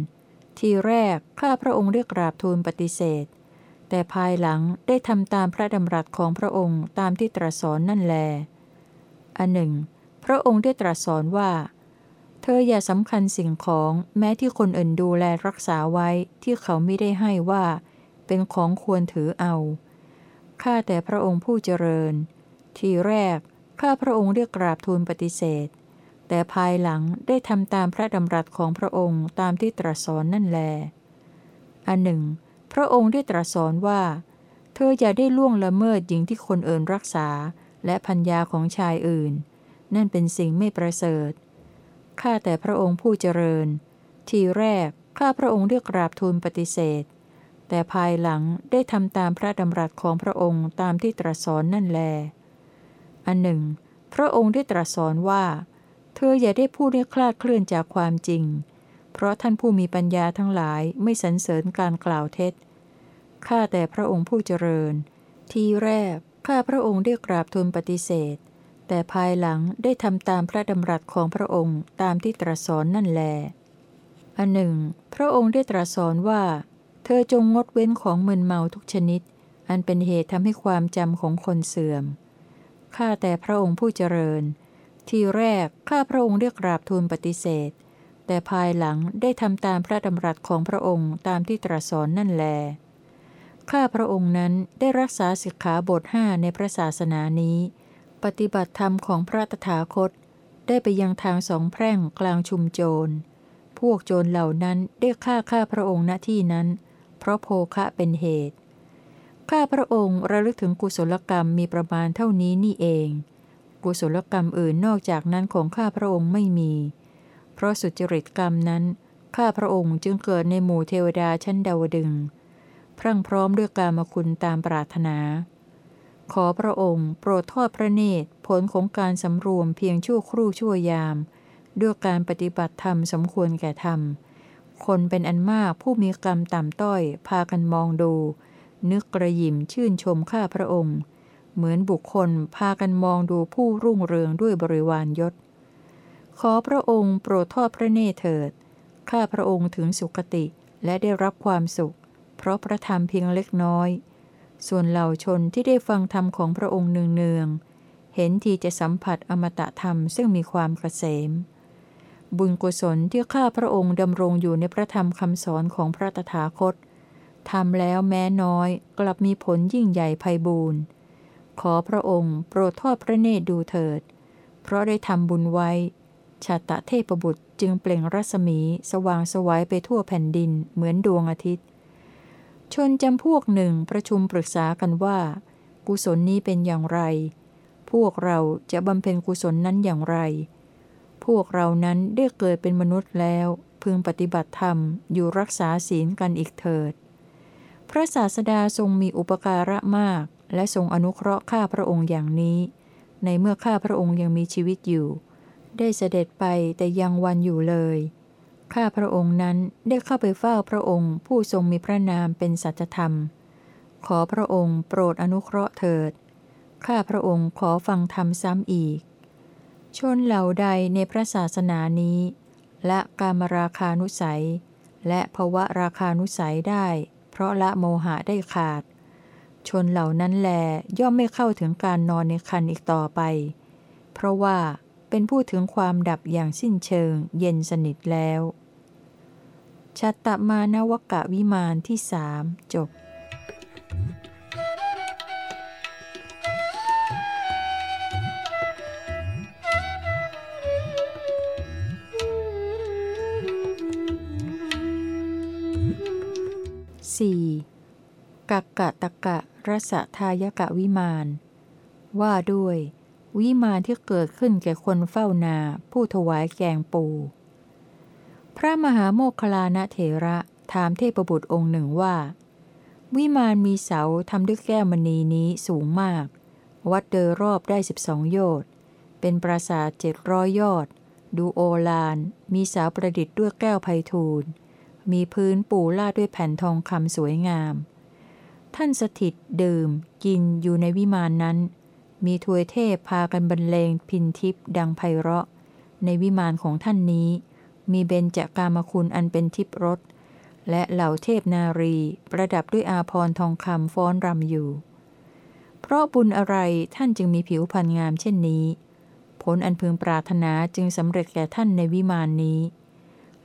ทีแรกข้าพระองค์เรียกราบทูลปฏิเสธ แต่ภายหลังได้ทำตามพระดำรัสของพระองค์ตามที่ตรัสสอนนั่นแล อันหนึ่ง พระองค์ได้ตรัสสอนว่า เธออย่าสำคัญสิ่งของแม้ที่คนอื่นดูแลรักษาไว้ที่เขาไม่ได้ให้ว่า เป็นของควรถือเอา ข้าแต่พระองค์ผู้เจริญ ทีแรก ข้าพระองค์เรียกกราบทูลปฏิเสธ แต่ภายหลังได้ทำตามพระดำรัสของพระองค์ตามที่ตรัสสอนนั่นแล อันหนึ่ง ระองค์ได้ตรัสสอนว่า เธออย่าได้ล่วงละเมิดหญิงที่คนอื่นรักษา และพัญญาของชายอื่น นั่นเป็นสิ่งไม่ประเสริฐ ข้าแต่พระองค์ผู้เจริญ ทีแรกข้าพระองค์เรียกราบทูลปฏิเสธ แต่ภายหลังได้ทำตามพระดำรัสของพระองค์ตามที่ตรัสสอนนั่นแล อันหนึ่ง พระองค์ได้ตรัสสอนว่า เธออย่าได้พูดให้คลาดเคลื่อนจากความจริงเพราะท่านผู้มีปัญญาทั้งหลายไม่สรรเสริญการกล่าวเท็จ ข้าแต่พระองค์ผู้เจริญ ทีแรกข้าพระองค์ได้กราบทูลปฏิเสธ แต่ภายหลังได้ทำตามพระดำรัสของพระองค์ตามที่ตรัสสอนนั่นแล อันหนึ่ง พระองค์ได้ตรัสสอนว่า เธอจงงดเว้นของมึนเมาทุกชนิด อันเป็นเหตุทำให้ความจำของคนเสื่อม ข้าแต่พระองค์ผู้เจริญ ทีแรกข้าพระองค์เรียกราบทูลปฏิเสธ แต่ภายหลังได้ทำตามพระดำรัสของพระองค์ตามที่ตรัสสอนนั่นแล ข้าพระองค์นั้นได้รักษาสิกขาบทห้าในพระศาสนานี้ ปฏิบัติธรรมของพระตถาคต ได้ไปยังทางสองแพร่งกลางชุมโจร พวกโจรเหล่านั้นได้ฆ่าข้าพระองค์ณที่นั้น เพราะโภคะเป็นเหตุ ข้าพระองค์ระลึกถึงกุศลกรรมมีประมาณเท่านี้นี่เอง กุศลกรรมอื่นนอกจากนั้นของข้าพระองค์ไม่มี เพราะสุจริตกรรมนั้น ข้าพระองค์จึงเกิดในหมู่เทวดาชั้นดาวดึงส์ พรั่งพร้อมด้วยกามคุณตามปรารถนา ขอพระองค์โปรดทอดพระเนตรผลของการสำรวมเพียงชั่วครู่ชั่วยาม ด้วยการปฏิบัติธรรมสมควรแก่ธรรม คนเป็นอันมากผู้มีกรรมต่ำต้อย พากันมองดู นึกกระยิมชื่นชมข้าพระองค์ เหมือนบุคคลพากันมองดูผู้รุ่งเรืองด้วยบริวารยศ ขอพระองค์โปรดทอดพระเนตรเถิด ข้าพระองค์ถึงสุคติและได้รับความสุข เพราะพระธรรมเพียงเล็กน้อย ส่วนเหล่าชนที่ได้ฟังธรรมของพระองค์เนืองๆเห็นทีจะสัมผัสอมตะธรรมซึ่งมีความเกระเสมบุญกุศลที่ข้าพระองค์ดำรงอยู่ในพระธรรมคำสอนของพระตถาคตทำแล้วแม้น้อยกลับมีผลยิ่งใหญ่ไพบูรณ์ขอพระองค์โปรดทอดพระเนตรดูเถิด เพราะได้ทำบุญไว้ ชาตะเทพบุตรจึงเปล่งรัศมีสว่างสวัยไปทั่วแผ่นดินเหมือนดวงอาทิตย์ ชนจำพวกหนึ่งประชุมปรึกษากันว่า กุศลนี้เป็นอย่างไร พวกเราจะบำเพ็ญกุศลนั้นอย่างไร พวกเรานั้นได้เกิดเป็นมนุษย์แล้ว พึงปฏิบัติธรรมอยู่รักษาศีลกันอีกเถิด พระศาสดาทรงมีอุปการะมาก และทรงอนุเคราะห์ข้าพระองค์อย่างนี้ ในเมื่อข้าพระองค์ยังมีชีวิตอยู่ ได้เสด็จไปแต่ยังวันอยู่เลย ข้าพระองค์นั้นได้เข้าไปเฝ้าพระองค์ผู้ทรงมีพระนามเป็นสัจธรรม ขอพระองค์โปรดอนุเคราะห์เถิด ข้าพระองค์ขอฟังธรรมซ้ำอีก ชนเหล่าใดในพระศาสนานี้ และกามราคานุสัย และภวะราคานุสัยได้ เพราะละโมหะได้ขาด ชนเหล่านั้นแลย่อมไม่เข้าถึงการนอนในคันอีกต่อไป เพราะว่า เป็นผู้ถึงความดับอย่างสิ้นเชิง เย็นสนิทแล้วชัตตมานวกะวิมานที่สามจบ 4. กักกะตะกะรสทายกะวิมาน ว่าด้วย วิมานที่เกิดขึ้นแก่คนเฝ้านา ผู้ถวายแกงปู พระมหาโมคลานะเถระถามเทพบุตรองค์หนึ่งว่า วิมานมีเสาทำด้วยแก้วมณีนี้สูงมาก วัดเดยรอบได้สิบสองโยชน์เป็นปราสาทเจ็ดร้อยยอด ดูโอลาน มีเสาประดิษฐ์ด้วยแก้วไพทูลมีพื้นปูลาดด้วยแผ่นทองคำสวยงาม ท่านสถิตดื่ม กินอยู่ในวิมานนั้น มีทวยเทพพากันบรรเลงพินทิพดังไพเราะ ในวิมานของท่านนี้ มีเบญจากามคุณอันเป็นทิพรสและเหล่าเทพนารี ประดับด้วยอาพรทองคำฟ้อนรำอยู่ เพราะบุญอะไรท่านจึงมีผิวพรรณงามเช่นนี้ ผลอันพึงปรารถนาจึงสำเร็จแก่ท่านในวิมานนี้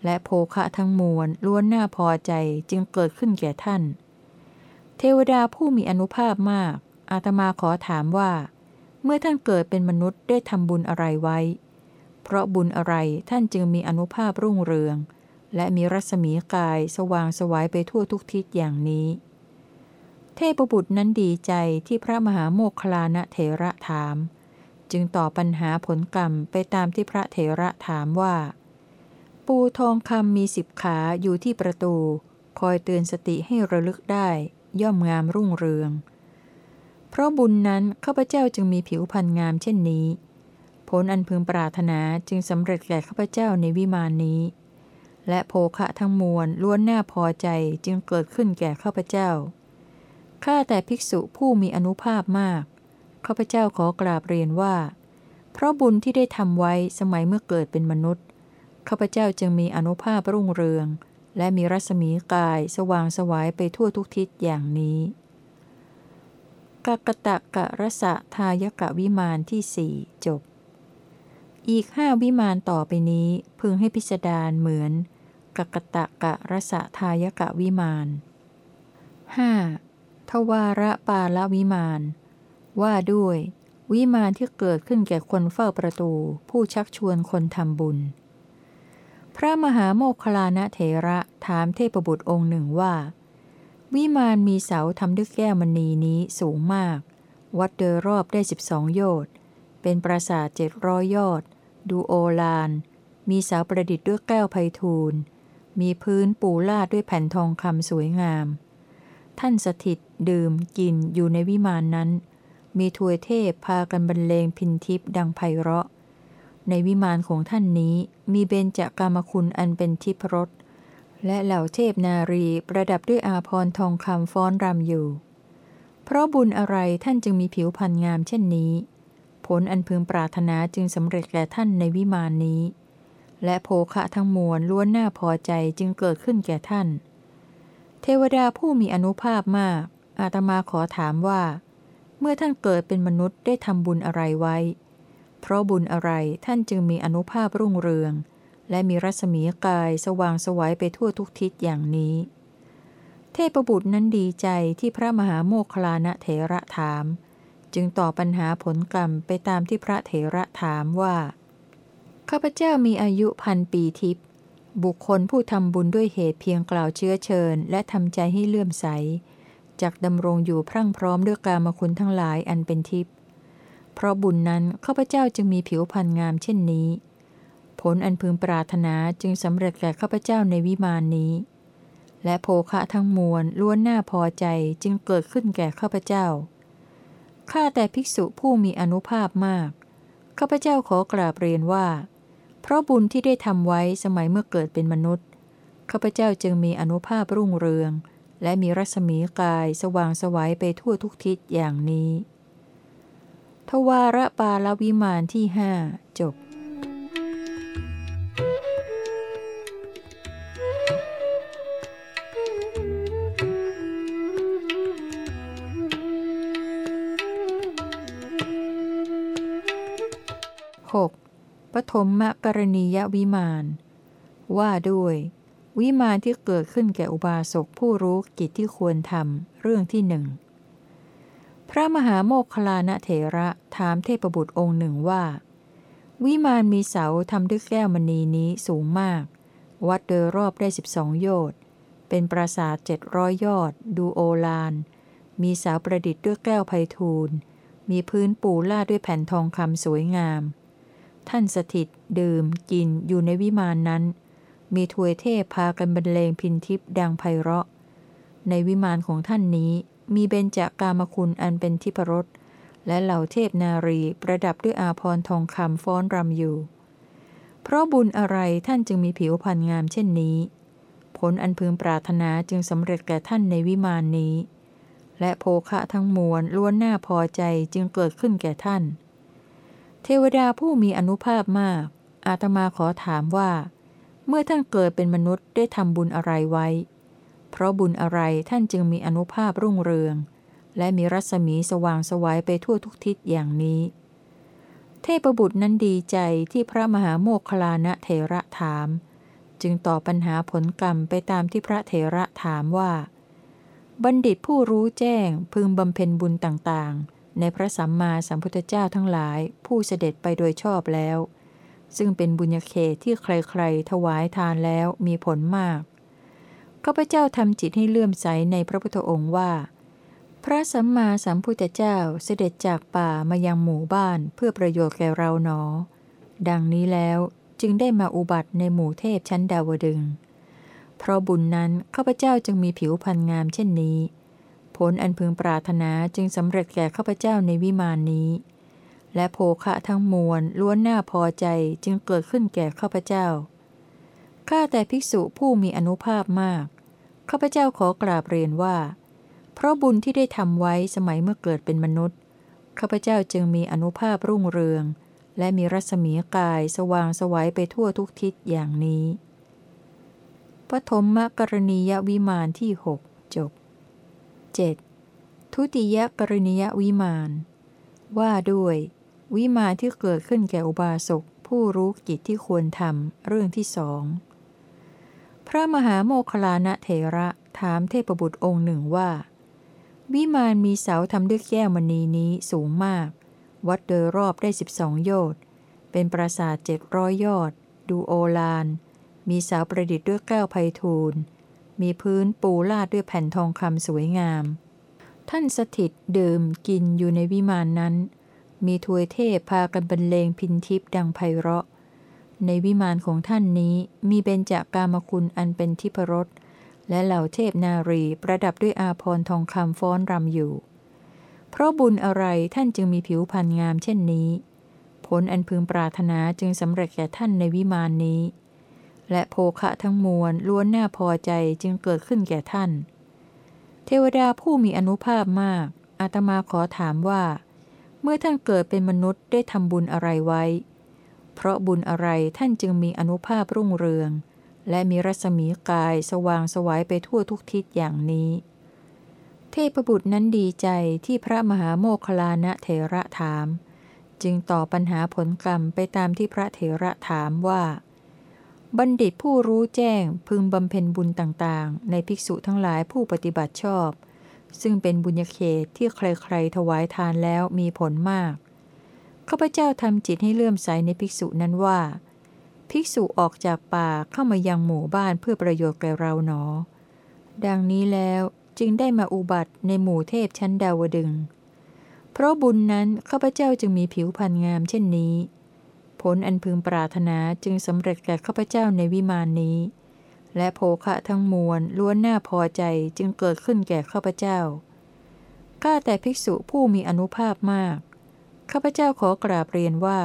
และโภคะทั้งมวลล้วนน่าพอใจจึงเกิดขึ้นแก่ท่าน เทวดาผู้มีอนุภาพมาก อาตมาขอถามว่า เมื่อท่านเกิดเป็นมนุษย์ได้ทำบุญอะไรไว้ เพราะบุญอะไรท่านจึงมีอนุภาพรุ่งเรือง และมีรัศมีกายสว่างสวายไปทั่วทุกทิศอย่างนี้ เทพบุตรนั้นดีใจที่พระมหาโมคคลานะเถระถาม จึงตอบปัญหาผลกรรมไปตามที่พระเถระถามว่า ปูทองคำมีสิบขาอยู่ที่ประตู คอยเตือนสติให้ระลึกได้ ย่อมงามรุ่งเรือง เพราะบุญนั้นข้าพเจ้าจึงมีผิวพรรณงามเช่นนี้ ผลอันพึงปรารถนาจึงสำเร็จแก่ข้าพเจ้าในวิมานนี้ และโภคะทั้งมวลล้วนน่าพอใจจึงเกิดขึ้นแก่ข้าพเจ้า ข้าแต่ภิกษุผู้มีอนุภาพมาก ข้าพเจ้าขอกราบเรียนว่า เพราะบุญที่ได้ทำไว้สมัยเมื่อเกิดเป็นมนุษย์ข้าพเจ้าจึงมีอนุภาพรุ่งเรือง และมีรัศมีกายสว่างสวายไปทั่วทุกทิศอย่างนี้ กกตะกะรสะทายกะวิมานที่สี่จบ อีกห้าวิมานต่อไปนี้พึงให้พิจารณาเหมือนกกตะกะรสะทายกะวิมาน 5. ทวาระปาลวิมาน ว่าด้วย วิมานที่เกิดขึ้นแก่คนเฝ้าประตู ผู้ชักชวนคนทำบุญ พระมหาโมคคลานะเถระถามเทพบุตรองค์หนึ่งว่า วิมานมีเสาทำด้วยแก้วมณีนี้สูงมาก วัดโดยรอบได้สิบสองโยชน์เป็นปราสาทเจ็ดร้อยยอด ดูโอลาน มีเสาประดิษฐ์ด้วยแก้วไพทูลมีพื้นปูลาดด้วยแผ่นทองคำสวยงาม ท่านสถิตดื่มกินอยู่ในวิมานนั้น มีทวยเทพพากันบรรเลงพินทิพดังไพเราะ ในวิมานของท่านนี้มีเบญจกามคุณอันเป็นทิพรส และเหล่าเทพนารีประดับด้วยอาพรทองคำฟ้อนรำอยู่ เพราะบุญอะไรท่านจึงมีผิวพรรณงามเช่นนี้ ผลอันพึงปรารถนาจึงสำเร็จแก่ท่านในวิมานนี้ และโภคะทั้งมวลล้วนน่าพอใจจึงเกิดขึ้นแก่ท่าน เทวดาผู้มีอนุภาพมาก อาตมาขอถามว่า เมื่อท่านเกิดเป็นมนุษย์ได้ทำบุญอะไรไว้ เพราะบุญอะไรท่านจึงมีอนุภาพรุ่งเรือง และมีรัศมีกายสว่างสวัยไปทั่วทุกทิศอย่างนี้ เทพบุตรนั้นดีใจที่พระมหาโมคคลานะเถระถาม จึงตอบปัญหาผลกรรมไปตามที่พระเถระถามว่าข้าพเจ้ามีอายุพันปีทิพย์บุคคลผู้ทำบุญด้วยเหตุเพียงกล่าวเชื้อเชิญ และทำใจให้เลื่อมใสจากดำรงอยู่พรั่งพร้อมด้วยกามคุณทั้งหลายอันเป็นทิพย์เพราะบุญนั้นข้าพเจ้าจึงมีผิวพรรณงามเช่นนี้ ผลอันพึงปรารถนาจึงสำเร็จแก่ข้าพเจ้าในวิมานนี้ และโภคะทั้งมวลล้วนน่าพอใจจึงเกิดขึ้นแก่ข้าพเจ้า ข้าแต่ภิกษุผู้มีอนุภาพมาก ข้าพเจ้าขอกราบเรียนว่า เพราะบุญที่ได้ทำไว้สมัยเมื่อเกิดเป็นมนุษย์ ข้าพเจ้าจึงมีอนุภาพรุ่งเรือง และมีรัศมีกายสว่างสวัยไปทั่วทุกทิศอย่างนี้ ทวารปาลวิมานที่ห้าจบ ปฐมมกรณียวิมาน ว่าด้วย วิมานที่เกิดขึ้นแก่อุบาสกผู้รู้กิจที่ควรทำเรื่องที่หนึ่งพระมหาโมคลานะเถระถามเทพบุตรองค์หนึ่งว่า วิมานมีเสาทำด้วยแก้วมณีนี้สูงมาก วัดโดยรอบได้สิบองโยชน์เป็นปราสาทเจ็ดร้อยยอด ดูโอลาน มีเสาประดิษฐ์ด้วยแก้วไพทูลมีพื้นปูลาดด้วยแผ่นทองคำสวยงาม ท่านสถิต ดื่ม กินอยู่ในวิมานนั้น มีทวยเทพพากันบรรเลงพินทิพดังไพเราะ ในวิมานของท่านนี้มีเบญจากามคุณอันเป็นทิพรสและเหล่าเทพนารีประดับด้วยอาพรทองคำฟ้อนรำอยู่ เพราะบุญอะไรท่านจึงมีผิวพรรณงามเช่นนี้ ผลอันพึงปรารถนาจึงสำเร็จแก่ท่านในวิมานนี้ และโภคะทั้งมวลล้วนหน้าพอใจจึงเกิดขึ้นแก่ท่าน เทวดาผู้มีอนุภาพมาก อาตมาขอถามว่า เมื่อท่านเกิดเป็นมนุษย์ได้ทำบุญอะไรไว้ เพราะบุญอะไรท่านจึงมีอนุภาพรุ่งเรือง และมีรัศมีสว่างสวัยไปทั่วทุกทิศอย่างนี้ เทพบุตรนั้นดีใจที่พระมหาโมคลานะเถระถาม จึงตอบปัญหาผลกรรมไปตามที่พระเถระถามว่า บัณฑิตผู้รู้แจ้งพึงบำเพ็ญบุญต่างๆ ในพระสัมมาสัมพุทธเจ้าทั้งหลายผู้เสด็จไปโดยชอบแล้ว ซึ่งเป็นบุญญาเขตที่ใครๆ ถวายทานแล้วมีผลมากข้าพเจ้าทำจิตให้เลื่อมใสในพระพุทธองค์ว่า พระสัมมาสัมพุทธเจ้าเสด็จจากป่ามายังหมู่บ้านเพื่อประโยชน์แก่เราหนอ ดังนี้แล้วจึงได้มาอุบัติในหมู่เทพชั้นดาวดึง เพราะบุญนั้นข้าพเจ้าจึงมีผิวพรรณงามเช่นนี้ ผลอันพึงปรารถนาจึงสำเร็จแก่ข้าพเจ้าในวิมานนี้ และโภคะทั้งมวลล้วนหน้าพอใจจึงเกิดขึ้นแก่ข้าพเจ้า ข้าแต่ภิกษุผู้มีอนุภาพมาก ข้าพเจ้าขอกราบเรียนว่า เพราะบุญที่ได้ทำไว้สมัยเมื่อเกิดเป็นมนุษย์ ข้าพเจ้าจึงมีอนุภาพรุ่งเรือง และมีรัศมีกายสว่างสวัยไปทั่วทุกทิศอย่างนี้ปฐมมกรณียวิมานที่หก 7. ทุติยกรณียวิมาน ว่าด้วย วิมานที่เกิดขึ้นแก่อุบาสกผู้รู้กิจที่ควรทำเรื่องที่สอง พระมหาโมคลานะเถระถามเทพบุตรองค์หนึ่งว่า วิมานมีเสาทำด้วยแก้วมณีนี้สูงมาก วัดโดยรอบได้สิบสองโยชน์เป็นปราสาทเจ็ดร้อยยอด ดูโอลาน มีเสาประดิษฐ์ด้วยแก้วไพทูล มีพื้นปูลาดด้วยแผ่นทองคำสวยงาม ท่านสถิตดื่มกินอยู่ในวิมานนั้น มีทวยเทพพากันบรรเลงพินทิพดังไพเราะ ในวิมานของท่านนี้มีเบญจากามคุณอันเป็นทิพรสและเหล่าเทพนารีประดับด้วยอาพรทองคำฟ้อนรำอยู่ เพราะบุญอะไรท่านจึงมีผิวพรรณงามเช่นนี้ ผลอันพึงปรารถนาจึงสำเร็จแก่ท่านในวิมานนี้ และโภคะทั้งมวลล้วนน่าพอใจจึงเกิดขึ้นแก่ท่าน เทวดาผู้มีอนุภาพมาก อาตมาขอถามว่า เมื่อท่านเกิดเป็นมนุษย์ได้ทำบุญอะไรไว้ เพราะบุญอะไรท่านจึงมีอนุภาพรุ่งเรือง และมีรัศมีกายสว่างสวายไปทั่วทุกทิศอย่างนี้ เทพบุตรนั้นดีใจที่พระมหาโมคลานะเถระถาม จึงตอบปัญหาผลกรรมไปตามที่พระเถระถามว่า บัณฑิตผู้รู้แจ้งพึงบำเพ็ญบุญต่างๆ ในภิกษุทั้งหลายผู้ปฏิบัติชอบ ซึ่งเป็นบุญเขตที่ใครๆถวายทานแล้วมีผลมากข้าพเจ้าทำจิตให้เลื่อมใสในภิกษุนั้นว่า ภิกษุออกจากป่าเข้ามายังหมู่บ้านเพื่อประโยชน์แก่เราหนอ ดังนี้แล้วจึงได้มาอุบัติในหมู่เทพชั้นดาวดึง เพราะบุญนั้นข้าพเจ้าจึงมีผิวพรรณงามเช่นนี้ ผลอันพึงปรารถนาจึงสำเร็จแก่ข้าพเจ้าในวิมานนี้ และโภคะทั้งมวลล้วนน่าพอใจจึงเกิดขึ้นแก่ข้าพเจ้า ข้าแต่ภิกษุผู้มีอนุภาพมาก ข้าพเจ้าขอกราบเรียนว่า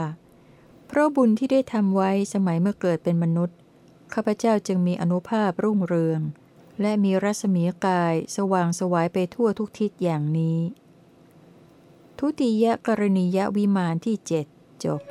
เพราะบุญที่ได้ทำไว้สมัยเมื่อเกิดเป็นมนุษย์ ข้าพเจ้าจึงมีอนุภาพรุ่งเรือง และมีรัศมีกายสว่างสวายไปทั่วทุกทิศอย่างนี้ ทุติยกรณียวิมานที่เจ็ดจบ